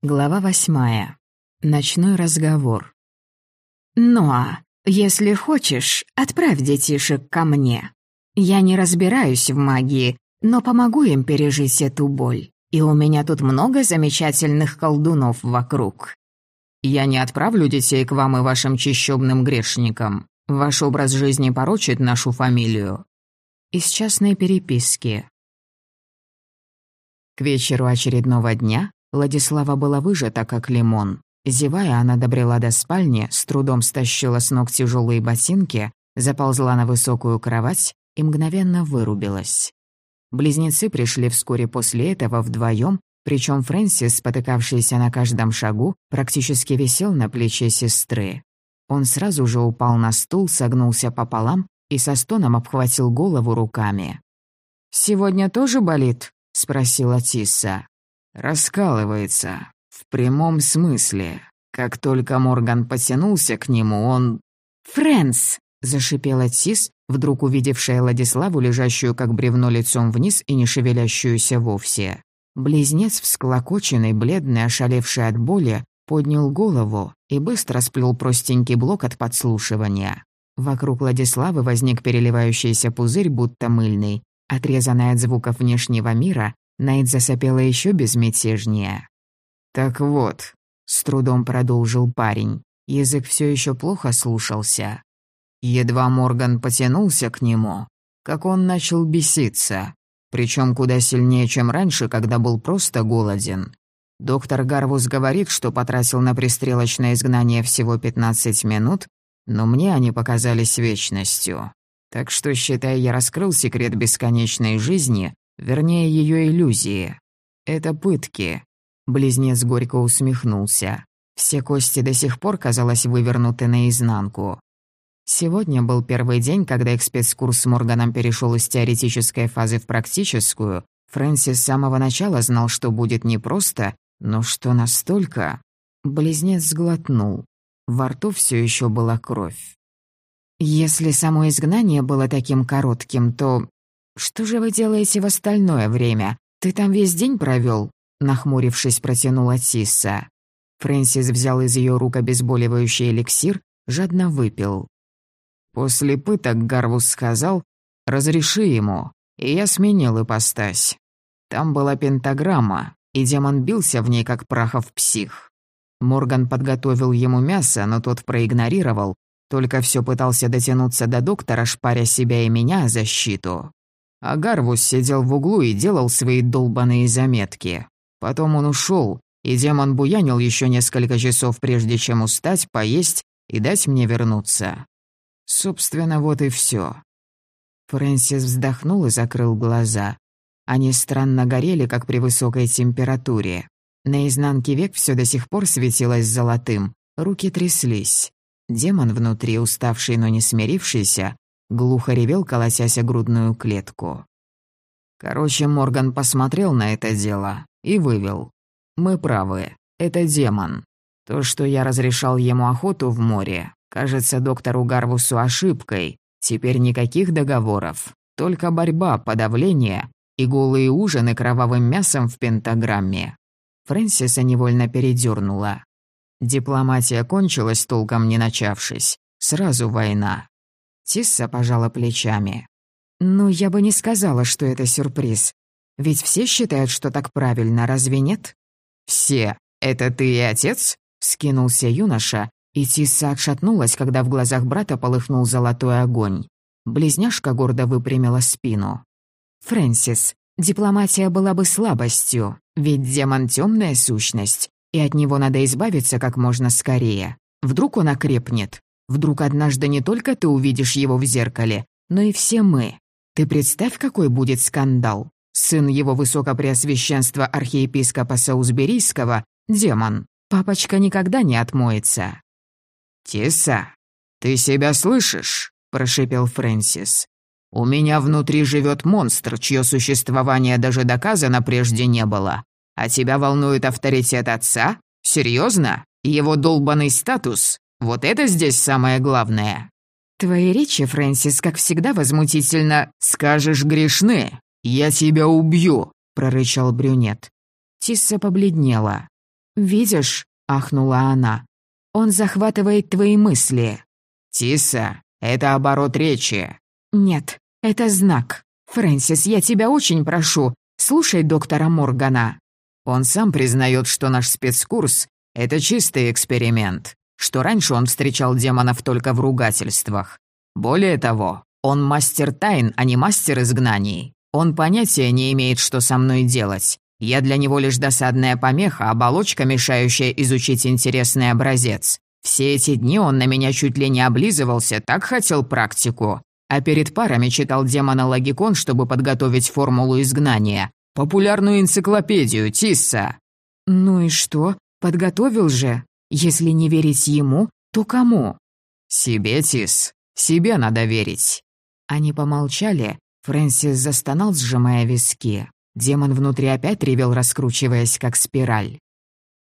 Глава восьмая. Ночной разговор. «Ноа, если хочешь, отправь детишек ко мне. Я не разбираюсь в магии, но помогу им пережить эту боль. И у меня тут много замечательных колдунов вокруг». «Я не отправлю детей к вам и вашим чищебным грешникам. Ваш образ жизни порочит нашу фамилию». Из частной переписки. К вечеру очередного дня Владислава была выжата, как лимон. Зевая, она добрела до спальни, с трудом стащила с ног тяжелые ботинки, заползла на высокую кровать и мгновенно вырубилась. Близнецы пришли вскоре после этого вдвоем, причем Фрэнсис, спотыкавшийся на каждом шагу, практически висел на плече сестры. Он сразу же упал на стул, согнулся пополам и со стоном обхватил голову руками. «Сегодня тоже болит?» — спросила Тисса. Раскалывается. В прямом смысле. Как только Морган потянулся к нему, он... «Фрэнс!» — зашипела Тис, вдруг увидевшая Владиславу, лежащую как бревно лицом вниз и не шевелящуюся вовсе. Близнец, всклокоченный, бледный, ошалевший от боли, поднял голову и быстро сплел простенький блок от подслушивания. Вокруг Владиславы возник переливающийся пузырь, будто мыльный. Отрезанный от звуков внешнего мира, Найт засопела еще безмятежнее. «Так вот», — с трудом продолжил парень, язык все еще плохо слушался. Едва Морган потянулся к нему, как он начал беситься, причем куда сильнее, чем раньше, когда был просто голоден. Доктор Гарвус говорит, что потратил на пристрелочное изгнание всего 15 минут, но мне они показались вечностью. Так что, считай, я раскрыл секрет бесконечной жизни Вернее, ее иллюзии. Это пытки. Близнец горько усмехнулся. Все кости до сих пор, казалось, вывернуты наизнанку. Сегодня был первый день, когда экспецкурс с Морганом перешел из теоретической фазы в практическую. Фрэнсис с самого начала знал, что будет непросто, но что настолько... Близнец сглотнул. Во рту все еще была кровь. Если само изгнание было таким коротким, то «Что же вы делаете в остальное время? Ты там весь день провел? нахмурившись, протянула Тисса. Фрэнсис взял из ее рук обезболивающий эликсир, жадно выпил. После пыток Гарвус сказал «Разреши ему», и я сменил ипостась. Там была пентаграмма, и демон бился в ней, как прахов псих. Морган подготовил ему мясо, но тот проигнорировал, только все пытался дотянуться до доктора, шпаря себя и меня защиту. А Гарвус сидел в углу и делал свои долбаные заметки. Потом он ушел, и демон буянил еще несколько часов, прежде чем устать, поесть и дать мне вернуться. Собственно, вот и все. Фрэнсис вздохнул и закрыл глаза. Они странно горели, как при высокой температуре. На изнанке век все до сих пор светилось золотым, руки тряслись. Демон внутри, уставший, но не смирившийся, Глухо ревел, колотясь о грудную клетку. Короче, Морган посмотрел на это дело и вывел. «Мы правы, это демон. То, что я разрешал ему охоту в море, кажется доктору Гарвусу ошибкой. Теперь никаких договоров, только борьба, подавление и голые ужины кровавым мясом в пентаграмме». Фрэнсиса невольно передернула. Дипломатия кончилась, толком не начавшись. Сразу война. Тисса пожала плечами. «Ну, я бы не сказала, что это сюрприз. Ведь все считают, что так правильно, разве нет?» «Все? Это ты и отец?» — скинулся юноша, и Тисса отшатнулась, когда в глазах брата полыхнул золотой огонь. Близняшка гордо выпрямила спину. «Фрэнсис, дипломатия была бы слабостью, ведь демон — темная сущность, и от него надо избавиться как можно скорее. Вдруг он окрепнет, Вдруг однажды не только ты увидишь его в зеркале, но и все мы. Ты представь, какой будет скандал. Сын его высокопреосвященства архиепископа Саузберийского — демон. Папочка никогда не отмоется». «Тиса, ты себя слышишь?» — прошипел Фрэнсис. «У меня внутри живет монстр, чье существование даже доказано прежде не было. А тебя волнует авторитет отца? Серьезно? Его долбанный статус? Вот это здесь самое главное». «Твои речи, Фрэнсис, как всегда возмутительно...» «Скажешь грешны, я тебя убью», — прорычал брюнет. Тисса побледнела. «Видишь?» — ахнула она. «Он захватывает твои мысли». «Тиса, это оборот речи». «Нет, это знак. Фрэнсис, я тебя очень прошу, слушай доктора Моргана». Он сам признает, что наш спецкурс — это чистый эксперимент, что раньше он встречал демонов только в ругательствах. Более того, он мастер тайн, а не мастер изгнаний. Он понятия не имеет, что со мной делать. Я для него лишь досадная помеха, оболочка, мешающая изучить интересный образец. Все эти дни он на меня чуть ли не облизывался, так хотел практику. А перед парами читал демона Логикон, чтобы подготовить формулу изгнания. Популярную энциклопедию Тисса. Ну и что? Подготовил же. Если не верить ему, то кому? Себе, Тис. Себе надо верить. Они помолчали. Фрэнсис застонал, сжимая виски. Демон внутри опять ревел, раскручиваясь, как спираль.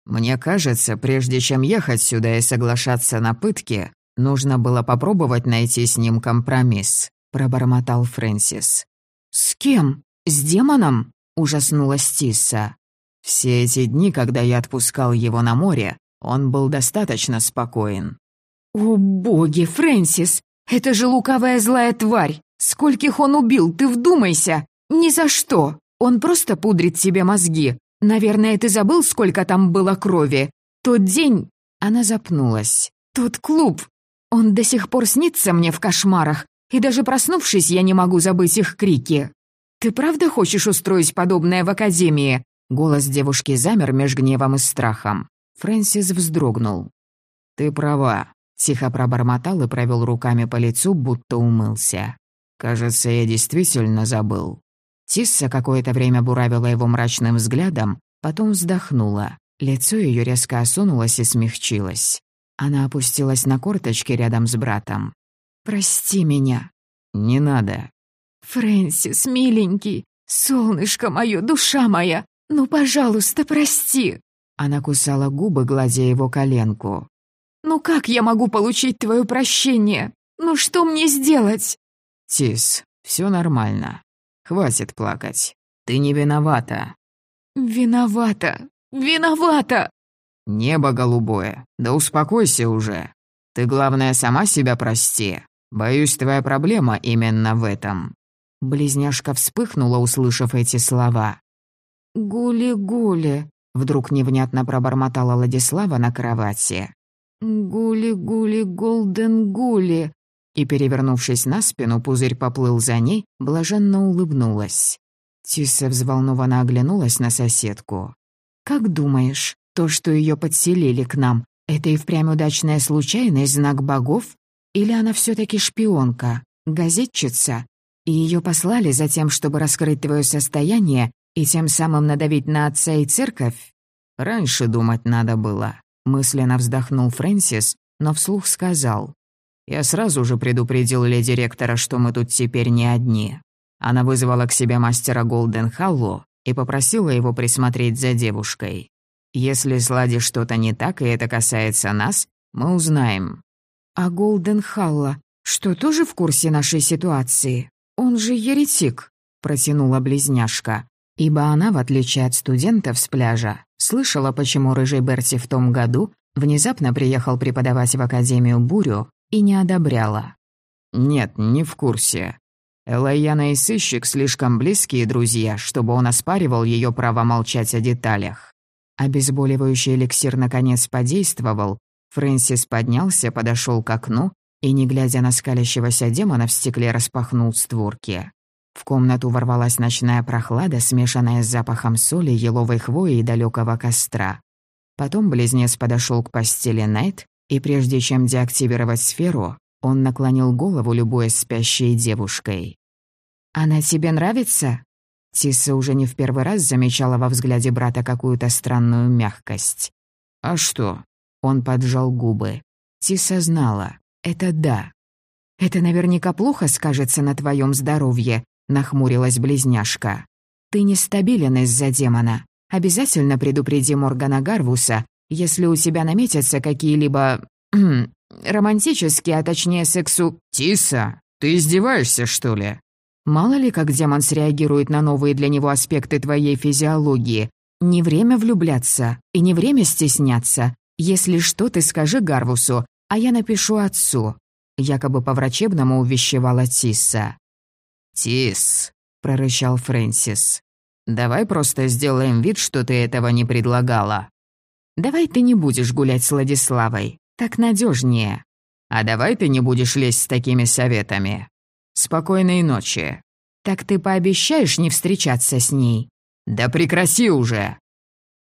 «Мне кажется, прежде чем ехать сюда и соглашаться на пытки, нужно было попробовать найти с ним компромисс», — пробормотал Фрэнсис. «С кем? С демоном?» — ужаснулась Тисса. «Все эти дни, когда я отпускал его на море, он был достаточно спокоен». «О боги, Фрэнсис! Это же лукавая злая тварь! Скольких он убил, ты вдумайся! Ни за что!» Он просто пудрит себе мозги. Наверное, ты забыл, сколько там было крови. Тот день...» Она запнулась. «Тот клуб. Он до сих пор снится мне в кошмарах, и даже проснувшись, я не могу забыть их крики. Ты правда хочешь устроить подобное в академии?» Голос девушки замер меж гневом и страхом. Фрэнсис вздрогнул. «Ты права», — тихо пробормотал и провел руками по лицу, будто умылся. «Кажется, я действительно забыл. Тисса какое-то время буравила его мрачным взглядом, потом вздохнула. Лицо ее резко осунулось и смягчилось. Она опустилась на корточки рядом с братом. «Прости меня». «Не надо». «Фрэнсис, миленький, солнышко мое, душа моя, ну, пожалуйста, прости». Она кусала губы, гладя его коленку. «Ну как я могу получить твое прощение? Ну что мне сделать?» «Тис, все нормально. Хватит плакать. Ты не виновата». «Виновата! Виновата!» «Небо голубое, да успокойся уже. Ты, главное, сама себя прости. Боюсь, твоя проблема именно в этом». Близняшка вспыхнула, услышав эти слова. «Гули-гули», — вдруг невнятно пробормотала Владислава на кровати. «Гули-гули, голден-гули», и, перевернувшись на спину, пузырь поплыл за ней, блаженно улыбнулась. Тисса взволнованно оглянулась на соседку. «Как думаешь, то, что ее подселили к нам, это и впрямь удачная случайность, знак богов? Или она все таки шпионка, газетчица? И ее послали за тем, чтобы раскрыть твое состояние и тем самым надавить на отца и церковь?» «Раньше думать надо было», — мысленно вздохнул Фрэнсис, но вслух сказал. Я сразу же предупредил леди ректора, что мы тут теперь не одни. Она вызвала к себе мастера Голден Халло и попросила его присмотреть за девушкой. Если с Лади что-то не так, и это касается нас, мы узнаем. А Голден Халла, что тоже в курсе нашей ситуации? Он же еретик, протянула близняшка. Ибо она, в отличие от студентов с пляжа, слышала, почему рыжий Берти в том году внезапно приехал преподавать в Академию Бурю и не одобряла. «Нет, не в курсе. Элайяна и сыщик слишком близкие друзья, чтобы он оспаривал ее право молчать о деталях». Обезболивающий эликсир наконец подействовал. Фрэнсис поднялся, подошел к окну и, не глядя на скалящегося демона, в стекле распахнул створки. В комнату ворвалась ночная прохлада, смешанная с запахом соли, еловой хвои и далекого костра. Потом близнец подошел к постели Найт и прежде чем деактивировать сферу, он наклонил голову, любуясь спящей девушкой. «Она тебе нравится?» Тисса уже не в первый раз замечала во взгляде брата какую-то странную мягкость. «А что?» Он поджал губы. Тисса знала. «Это да». «Это наверняка плохо скажется на твоем здоровье», — нахмурилась близняшка. «Ты нестабилен из-за демона. Обязательно предупреди Моргана Гарвуса, если у тебя наметятся какие-либо... романтические, а точнее сексу... «Тиса, ты издеваешься, что ли?» Мало ли, как демон среагирует на новые для него аспекты твоей физиологии. Не время влюбляться и не время стесняться. Если что, ты скажи Гарвусу, а я напишу отцу». Якобы по-врачебному увещевала Тисса. «Тисс», — прорычал Фрэнсис, — «давай просто сделаем вид, что ты этого не предлагала». «Давай ты не будешь гулять с Владиславой, так надежнее. «А давай ты не будешь лезть с такими советами. Спокойной ночи». «Так ты пообещаешь не встречаться с ней?» «Да прекрати уже!»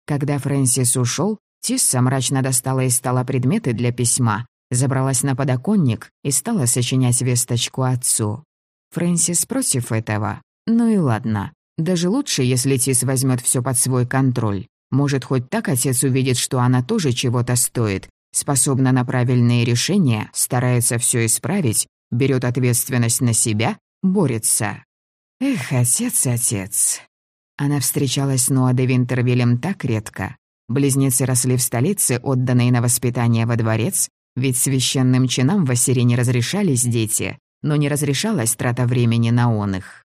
Когда Фрэнсис ушел, Тисса мрачно достала из стола предметы для письма, забралась на подоконник и стала сочинять весточку отцу. Фрэнсис против этого. Ну и ладно. Даже лучше, если Тис возьмет все под свой контроль. Может, хоть так отец увидит, что она тоже чего-то стоит, способна на правильные решения, старается все исправить, берет ответственность на себя, борется. Эх, отец, отец. Она встречалась с Ноа де Винтервиллем так редко. Близнецы росли в столице, отданные на воспитание во дворец, ведь священным чинам в Ассире не разрешались дети, но не разрешалась трата времени на он их.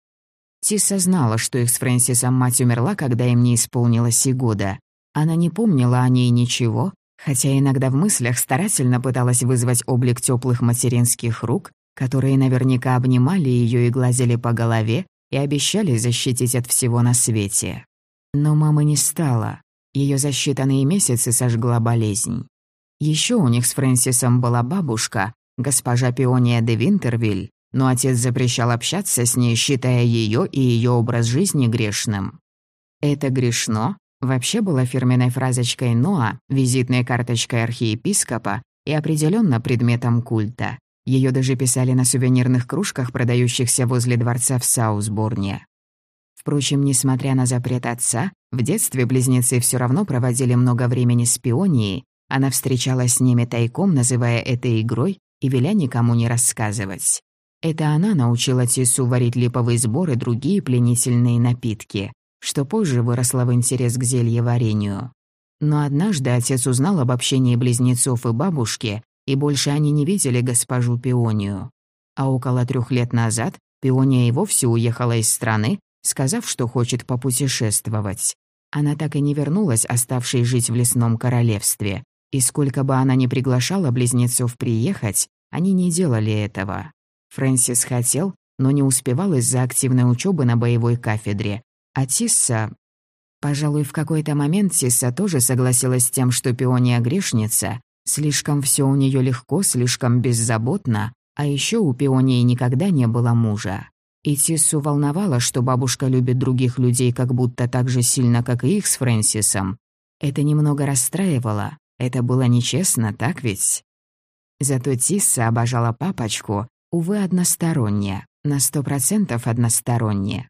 Тиса знала, что их с Фрэнсисом мать умерла, когда им не исполнилось и года. Она не помнила о ней ничего, хотя иногда в мыслях старательно пыталась вызвать облик теплых материнских рук, которые наверняка обнимали ее и глазели по голове и обещали защитить от всего на свете. Но мамы не стало. Ее за считанные месяцы сожгла болезнь. Еще у них с Фрэнсисом была бабушка, госпожа Пиония де Винтервиль, но отец запрещал общаться с ней, считая ее и ее образ жизни грешным. Это грешно вообще была фирменной фразочкой Ноа, визитной карточкой архиепископа и определенно предметом культа. Ее даже писали на сувенирных кружках, продающихся возле дворца в Саусборне. Впрочем, несмотря на запрет отца, в детстве близнецы все равно проводили много времени с пионией, она встречалась с ними тайком, называя это игрой, и веля никому не рассказывать. Это она научила Тису варить липовый сбор и другие пленительные напитки что позже выросло в интерес к зельеварению. Но однажды отец узнал об общении близнецов и бабушки, и больше они не видели госпожу Пионию. А около трех лет назад Пиония и вовсе уехала из страны, сказав, что хочет попутешествовать. Она так и не вернулась, оставшей жить в лесном королевстве. И сколько бы она ни приглашала близнецов приехать, они не делали этого. Фрэнсис хотел, но не успевал из-за активной учебы на боевой кафедре, а Тисса... Пожалуй, в какой-то момент Тисса тоже согласилась с тем, что пиония грешница. Слишком все у нее легко, слишком беззаботно, а еще у пионии никогда не было мужа. И Тиссу волновало, что бабушка любит других людей как будто так же сильно, как и их с Фрэнсисом. Это немного расстраивало. Это было нечестно, так ведь? Зато Тисса обожала папочку, увы, односторонне, на сто процентов односторонне.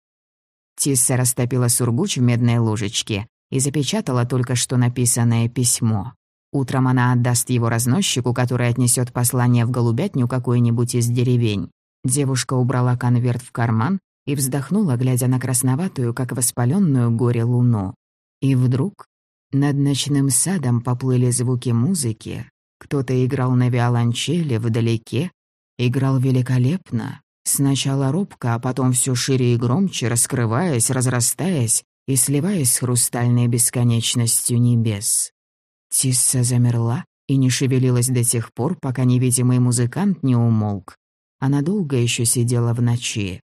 Тисса растопила сургуч в медной ложечке и запечатала только что написанное письмо. Утром она отдаст его разносчику, который отнесет послание в голубятню какой-нибудь из деревень. Девушка убрала конверт в карман и вздохнула, глядя на красноватую, как воспаленную горе луну. И вдруг над ночным садом поплыли звуки музыки. Кто-то играл на виолончели вдалеке, играл великолепно, Сначала робко, а потом все шире и громче, раскрываясь, разрастаясь и сливаясь с хрустальной бесконечностью небес. Тисса замерла и не шевелилась до тех пор, пока невидимый музыкант не умолк. Она долго еще сидела в ночи.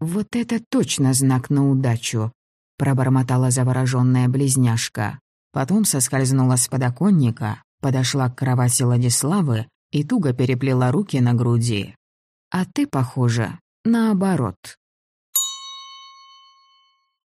«Вот это точно знак на удачу!» — пробормотала завороженная близняшка. Потом соскользнула с подоконника, подошла к кровати Владиславы и туго переплела руки на груди. А ты, похоже, наоборот.